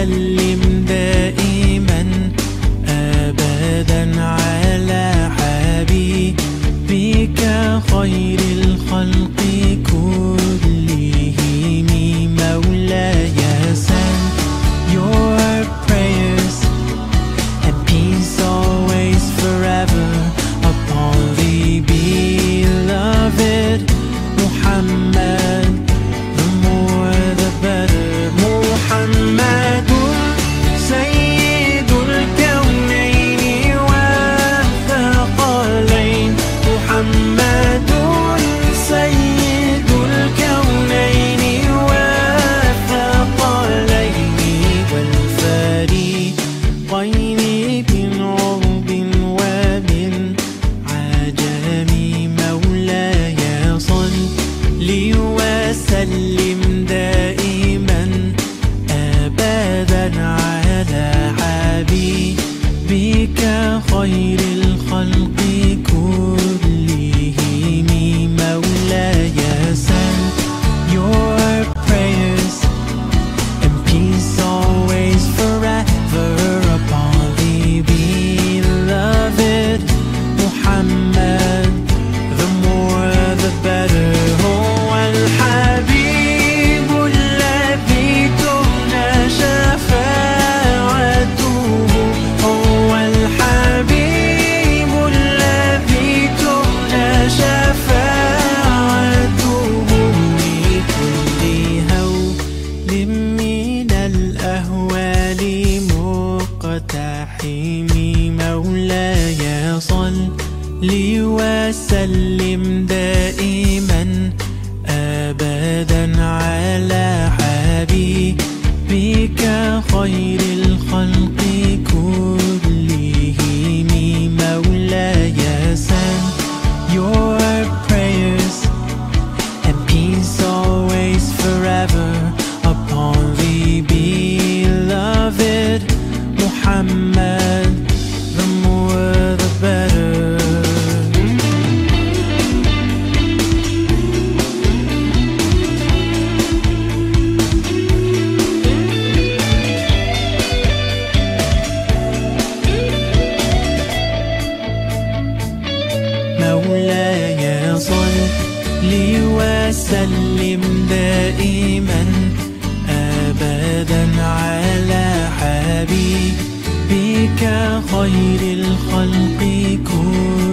سلم طير بن عجم مولاي صل وسلم دائما أبدا على حبيبك خير صل وسلم دائما أبدا على لي وسلم دائما أبدا على حبيبك خير الخلق كل